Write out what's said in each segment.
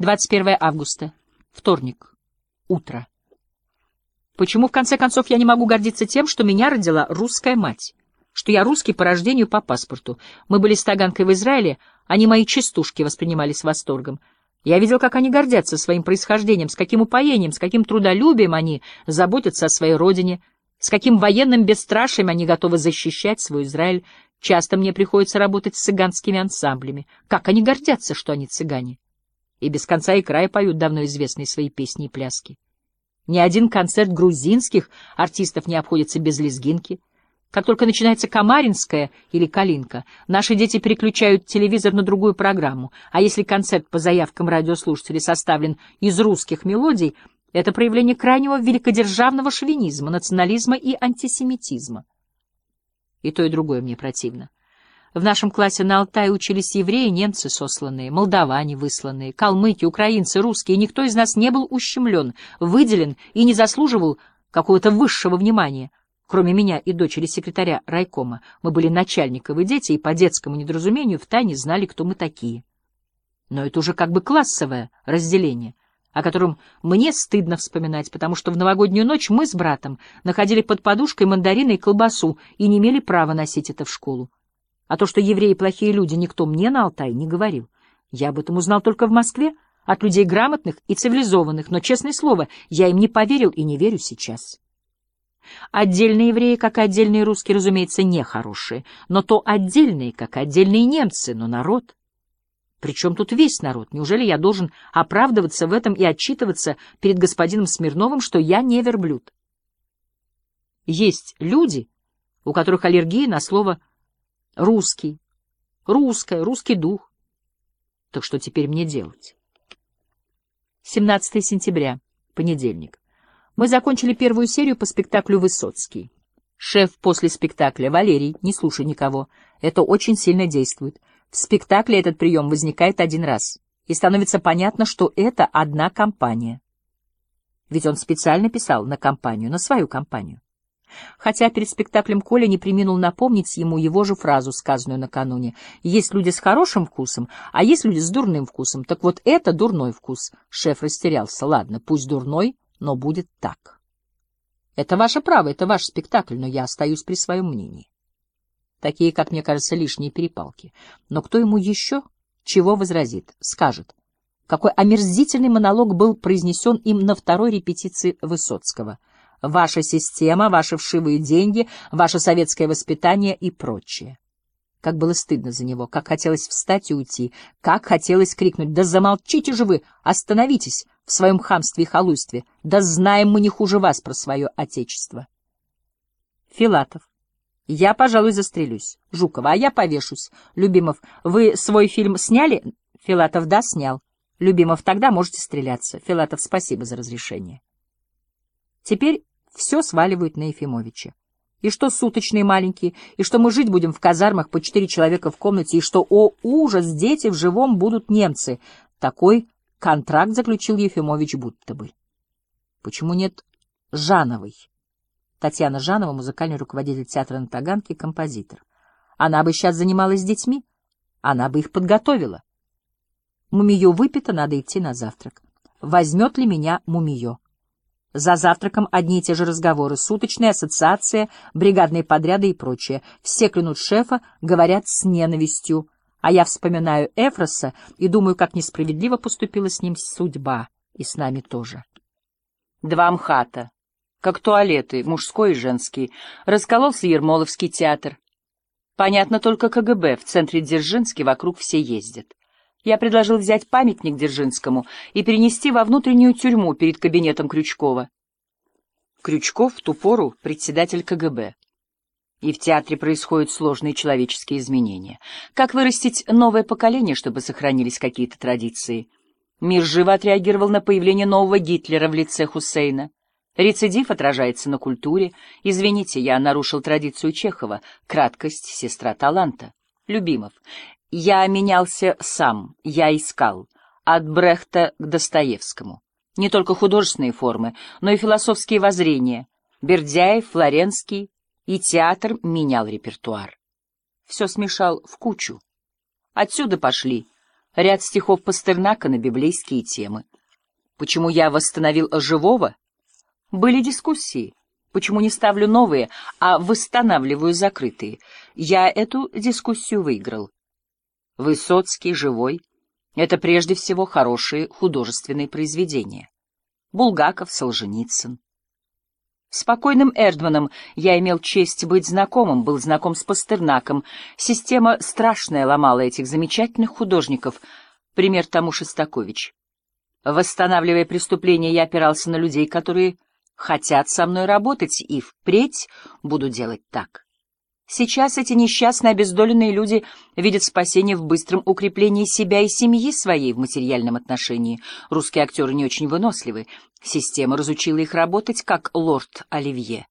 21 августа. Вторник. Утро. Почему, в конце концов, я не могу гордиться тем, что меня родила русская мать? Что я русский по рождению по паспорту. Мы были с Таганкой в Израиле, они мои частушки воспринимали с восторгом. Я видел, как они гордятся своим происхождением, с каким упоением, с каким трудолюбием они заботятся о своей родине, с каким военным бесстрашием они готовы защищать свой Израиль. Часто мне приходится работать с цыганскими ансамблями. Как они гордятся, что они цыгане и без конца и края поют давно известные свои песни и пляски. Ни один концерт грузинских артистов не обходится без лезгинки. Как только начинается Камаринская или Калинка, наши дети переключают телевизор на другую программу, а если концерт по заявкам радиослушателей составлен из русских мелодий, это проявление крайнего великодержавного шовинизма, национализма и антисемитизма. И то, и другое мне противно. В нашем классе на Алтае учились евреи, немцы сосланные, молдаване высланные, калмыки, украинцы, русские. Никто из нас не был ущемлен, выделен и не заслуживал какого-то высшего внимания. Кроме меня и дочери секретаря райкома, мы были начальниковы дети и по детскому недоразумению втайне знали, кто мы такие. Но это уже как бы классовое разделение, о котором мне стыдно вспоминать, потому что в новогоднюю ночь мы с братом находили под подушкой мандарины и колбасу и не имели права носить это в школу. А то, что евреи плохие люди, никто мне на Алтае не говорил. Я об этом узнал только в Москве, от людей грамотных и цивилизованных, но, честное слово, я им не поверил и не верю сейчас. Отдельные евреи, как и отдельные русские, разумеется, нехорошие, но то отдельные, как и отдельные немцы, но народ. Причем тут весь народ? Неужели я должен оправдываться в этом и отчитываться перед господином Смирновым, что я не верблюд? Есть люди, у которых аллергия на слово Русский. Русская, русский дух. Так что теперь мне делать? 17 сентября, понедельник. Мы закончили первую серию по спектаклю «Высоцкий». Шеф после спектакля «Валерий, не слушай никого». Это очень сильно действует. В спектакле этот прием возникает один раз, и становится понятно, что это одна компания. Ведь он специально писал на компанию, на свою компанию. Хотя перед спектаклем Коля не приминул напомнить ему его же фразу, сказанную накануне. «Есть люди с хорошим вкусом, а есть люди с дурным вкусом. Так вот это дурной вкус». Шеф растерялся. «Ладно, пусть дурной, но будет так». «Это ваше право, это ваш спектакль, но я остаюсь при своем мнении». Такие, как мне кажется, лишние перепалки. Но кто ему еще чего возразит? Скажет. Какой омерзительный монолог был произнесен им на второй репетиции Высоцкого — ваша система, ваши вшивые деньги, ваше советское воспитание и прочее. Как было стыдно за него, как хотелось встать и уйти, как хотелось крикнуть «Да замолчите же вы! Остановитесь в своем хамстве и халуйстве! Да знаем мы не хуже вас про свое отечество!» Филатов. Я, пожалуй, застрелюсь. Жукова, а я повешусь. Любимов, вы свой фильм сняли? Филатов, да, снял. Любимов, тогда можете стреляться. Филатов, спасибо за разрешение. Теперь все сваливают на Ефимовича. И что суточные маленькие, и что мы жить будем в казармах по четыре человека в комнате, и что, о ужас, дети в живом будут немцы. Такой контракт заключил Ефимович будто бы. Почему нет Жановой? Татьяна Жанова, музыкальный руководитель театра на Таганке, композитор. Она бы сейчас занималась детьми, она бы их подготовила. Мумиё выпито, надо идти на завтрак. Возьмет ли меня Мумиё? За завтраком одни и те же разговоры, суточная ассоциация, бригадные подряды и прочее. Все клянут шефа, говорят с ненавистью. А я вспоминаю Эфроса и думаю, как несправедливо поступила с ним судьба, и с нами тоже. Два МХАТа, как туалеты, мужской и женский. Раскололся Ермоловский театр. Понятно только КГБ, в центре Дзержинский вокруг все ездят. Я предложил взять памятник Дзержинскому и перенести во внутреннюю тюрьму перед кабинетом Крючкова. Крючков в ту пору председатель КГБ. И в театре происходят сложные человеческие изменения. Как вырастить новое поколение, чтобы сохранились какие-то традиции? Мир живо отреагировал на появление нового Гитлера в лице Хусейна. Рецидив отражается на культуре. Извините, я нарушил традицию Чехова. Краткость — сестра таланта. Любимов. Я менялся сам, я искал, от Брехта к Достоевскому. Не только художественные формы, но и философские воззрения. Бердяев, Флоренский и театр менял репертуар. Все смешал в кучу. Отсюда пошли ряд стихов Пастернака на библейские темы. Почему я восстановил живого? Были дискуссии. Почему не ставлю новые, а восстанавливаю закрытые? Я эту дискуссию выиграл. Высоцкий, живой — это прежде всего хорошие художественные произведения. Булгаков, Солженицын. Спокойным Эрдманом я имел честь быть знакомым, был знаком с Пастернаком. Система страшная ломала этих замечательных художников. Пример тому Шостакович. Восстанавливая преступления, я опирался на людей, которые хотят со мной работать, и впредь буду делать так. Сейчас эти несчастные обездоленные люди видят спасение в быстром укреплении себя и семьи своей в материальном отношении. Русские актеры не очень выносливы. Система разучила их работать, как лорд Оливье.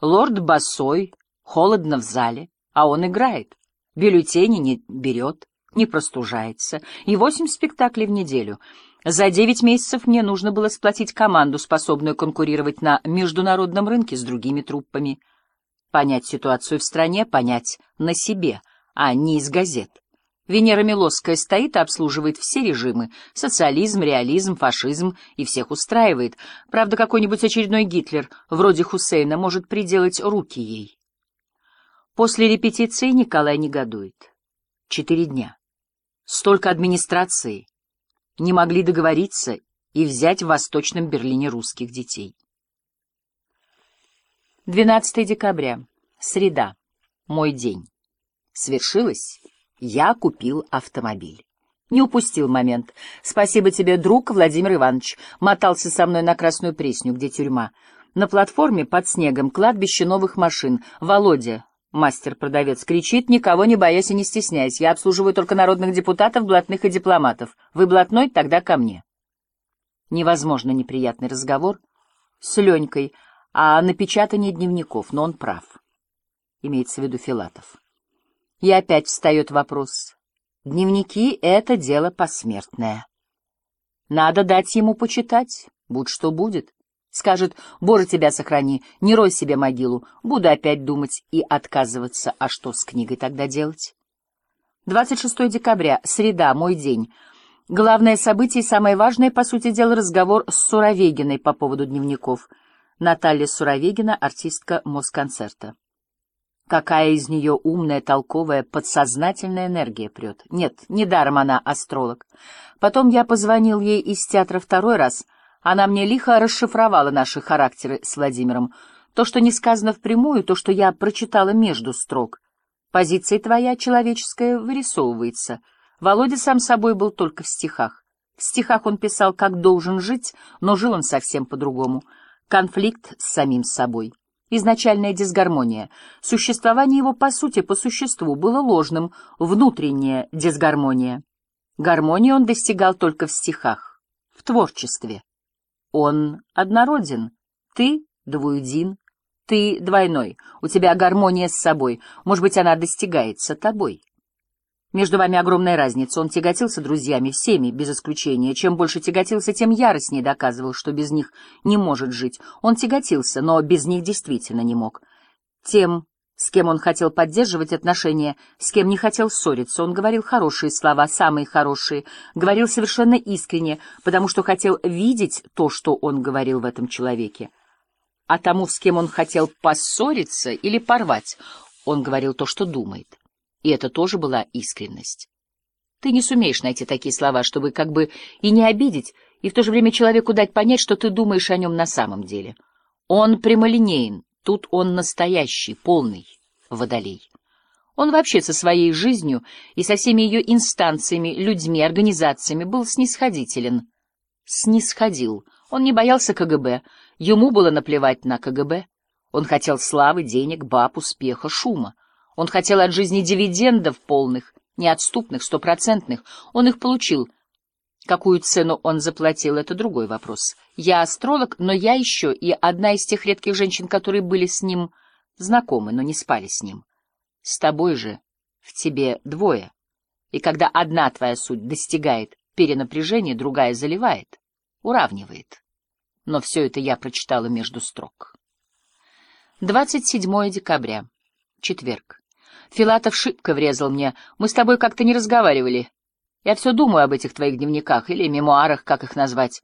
Лорд босой, холодно в зале, а он играет. Бюллетени не берет, не простужается. И восемь спектаклей в неделю. За девять месяцев мне нужно было сплотить команду, способную конкурировать на международном рынке с другими труппами. Понять ситуацию в стране, понять на себе, а не из газет. Венера Милосская стоит и обслуживает все режимы — социализм, реализм, фашизм, и всех устраивает. Правда, какой-нибудь очередной Гитлер, вроде Хусейна, может приделать руки ей. После репетиции Николай негодует. Четыре дня. Столько администрации. Не могли договориться и взять в Восточном Берлине русских детей. 12 декабря. Среда. Мой день. Свершилось. Я купил автомобиль. Не упустил момент. Спасибо тебе, друг Владимир Иванович. Мотался со мной на Красную Пресню, где тюрьма. На платформе под снегом кладбище новых машин. Володя, мастер-продавец, кричит, никого не боясь и не стесняясь. Я обслуживаю только народных депутатов, блатных и дипломатов. Вы блатной? Тогда ко мне. Невозможно неприятный разговор с Ленькой, а напечатание дневников, но он прав. Имеется в виду Филатов. И опять встает вопрос. Дневники — это дело посмертное. Надо дать ему почитать, будь что будет. Скажет, Боже, тебя сохрани, не рой себе могилу. Буду опять думать и отказываться. А что с книгой тогда делать? 26 декабря, среда, мой день. Главное событие и самое важное, по сути дела, разговор с Суровегиной по поводу дневников — Наталья Суровегина, артистка Москонцерта. Какая из нее умная, толковая, подсознательная энергия прет. Нет, недаром она астролог. Потом я позвонил ей из театра второй раз. Она мне лихо расшифровала наши характеры с Владимиром. То, что не сказано впрямую, то, что я прочитала между строк. Позиция твоя человеческая вырисовывается. Володя сам собой был только в стихах. В стихах он писал, как должен жить, но жил он совсем по-другому — конфликт с самим собой, изначальная дисгармония. Существование его по сути, по существу, было ложным, внутренняя дисгармония. Гармонии он достигал только в стихах, в творчестве. Он однороден, ты двуедин, ты двойной, у тебя гармония с собой, может быть, она достигается тобой. Между вами огромная разница. Он тяготился друзьями, всеми, без исключения. Чем больше тяготился, тем яростнее доказывал, что без них не может жить. Он тяготился, но без них действительно не мог. Тем, с кем он хотел поддерживать отношения, с кем не хотел ссориться, он говорил хорошие слова, самые хорошие, говорил совершенно искренне, потому что хотел видеть то, что он говорил в этом человеке. А тому, с кем он хотел поссориться или порвать, он говорил то, что думает. И это тоже была искренность. Ты не сумеешь найти такие слова, чтобы как бы и не обидеть, и в то же время человеку дать понять, что ты думаешь о нем на самом деле. Он прямолинеен, тут он настоящий, полный водолей. Он вообще со своей жизнью и со всеми ее инстанциями, людьми, организациями был снисходителен. Снисходил. Он не боялся КГБ, ему было наплевать на КГБ. Он хотел славы, денег, баб, успеха, шума. Он хотел от жизни дивидендов полных, неотступных, стопроцентных. Он их получил. Какую цену он заплатил, это другой вопрос. Я астролог, но я еще и одна из тех редких женщин, которые были с ним знакомы, но не спали с ним. С тобой же в тебе двое. И когда одна твоя суть достигает перенапряжения, другая заливает, уравнивает. Но все это я прочитала между строк. 27 декабря. Четверг. Филатов шибко врезал мне. Мы с тобой как-то не разговаривали. Я все думаю об этих твоих дневниках или мемуарах, как их назвать.